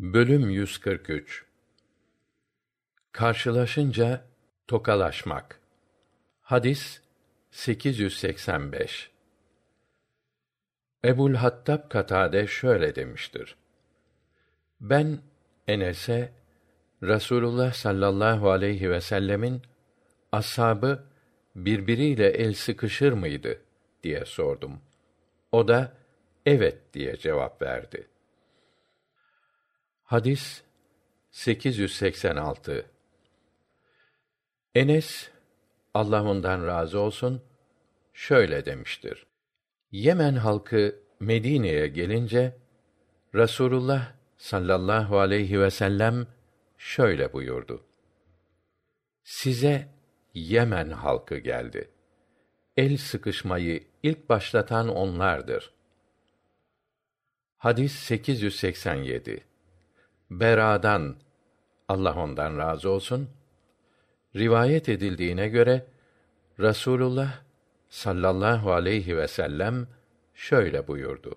Bölüm 143 Karşılaşınca tokalaşmak. Hadis 885. Ebul Hattab Katade şöyle demiştir. Ben Enes'e Rasulullah sallallahu aleyhi ve sellemin ashabı birbiriyle el sıkışır mıydı diye sordum. O da evet diye cevap verdi. Hadis 886 Enes Allah ondan razı olsun şöyle demiştir. Yemen halkı Medine'ye gelince Rasulullah sallallahu aleyhi ve sellem şöyle buyurdu. Size Yemen halkı geldi. El sıkışmayı ilk başlatan onlardır. Hadis 887 Bera'dan Allah ondan razı olsun rivayet edildiğine göre Rasulullah sallallahu aleyhi ve sellem şöyle buyurdu.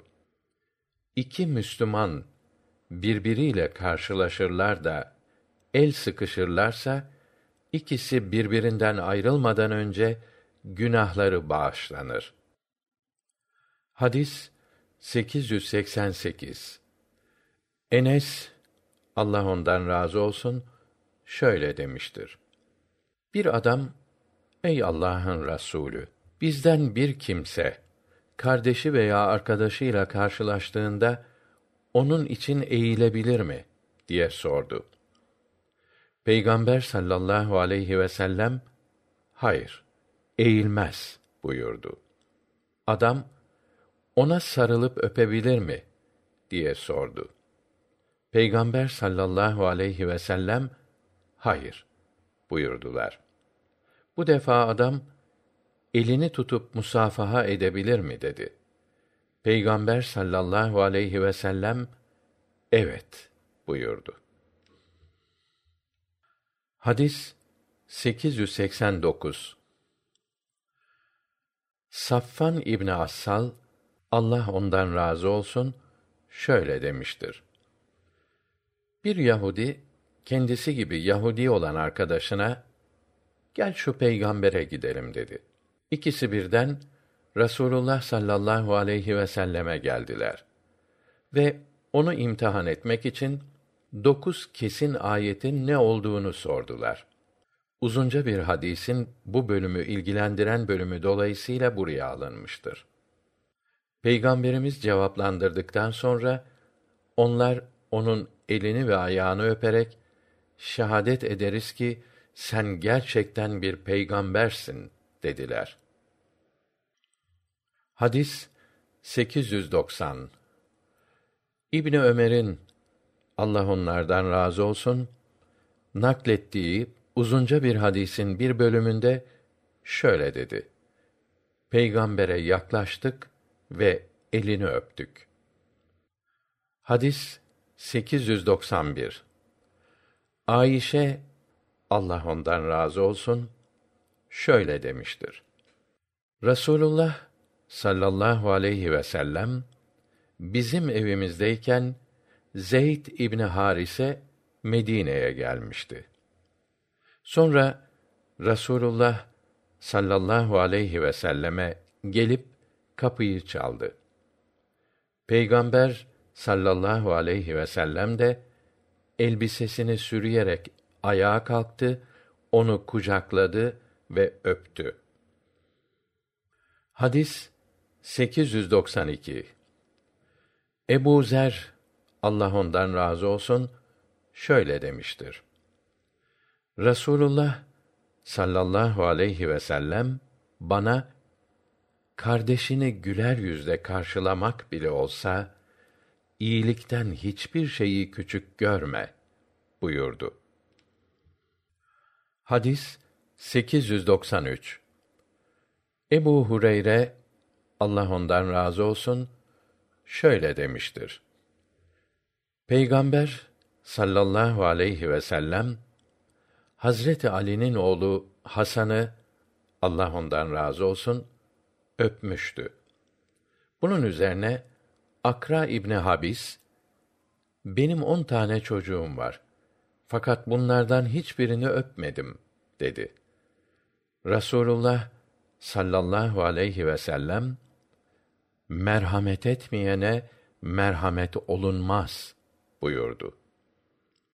İki Müslüman birbiriyle karşılaşırlar da el sıkışırlarsa ikisi birbirinden ayrılmadan önce günahları bağışlanır. Hadis 888 Enes Allah ondan razı olsun şöyle demiştir. Bir adam ey Allah'ın Resulü bizden bir kimse kardeşi veya arkadaşıyla karşılaştığında onun için eğilebilir mi diye sordu. Peygamber sallallahu aleyhi ve sellem hayır eğilmez buyurdu. Adam ona sarılıp öpebilir mi diye sordu. Peygamber sallallahu aleyhi ve sellem hayır buyurdular. Bu defa adam elini tutup musafaha edebilir mi dedi. Peygamber sallallahu aleyhi ve sellem evet buyurdu. Hadis 889 Saffan İbni Assal Allah ondan razı olsun şöyle demiştir. Bir Yahudi kendisi gibi Yahudi olan arkadaşına gel şu peygambere gidelim dedi. İkisi birden Rasulullah sallallahu aleyhi ve selleme geldiler ve onu imtihan etmek için dokuz kesin ayetin ne olduğunu sordular. Uzunca bir hadisin bu bölümü ilgilendiren bölümü dolayısıyla buraya alınmıştır. Peygamberimiz cevaplandırdıktan sonra onlar onun elini ve ayağını öperek şehadet ederiz ki sen gerçekten bir peygambersin dediler. Hadis 890 İbni Ömer'in Allah onlardan razı olsun naklettiği uzunca bir hadisin bir bölümünde şöyle dedi. Peygambere yaklaştık ve elini öptük. Hadis 891 Ayşe Allah ondan razı olsun şöyle demiştir. Resulullah sallallahu aleyhi ve sellem bizim evimizdeyken Zeyd İbni Harise Medine'ye gelmişti. Sonra Rasulullah sallallahu aleyhi ve selleme gelip kapıyı çaldı. Peygamber sallallahu aleyhi ve sellem de elbisesini sürüyerek ayağa kalktı, onu kucakladı ve öptü. Hadis 892 Ebu Zer Allah ondan razı olsun şöyle demiştir. Rasulullah sallallahu aleyhi ve sellem bana kardeşini güler yüzle karşılamak bile olsa iyilikten hiçbir şeyi küçük görme buyurdu. Hadis 893 Ebu Hureyre Allah ondan razı olsun şöyle demiştir. Peygamber sallallahu aleyhi ve sellem Hazreti Ali'nin oğlu Hasan'ı Allah ondan razı olsun öpmüştü. Bunun üzerine Akra İbni Habis benim on tane çocuğum var. Fakat bunlardan hiçbirini öpmedim dedi. Rasulullah sallallahu aleyhi ve sellem merhamet etmeyene merhamet olunmaz buyurdu.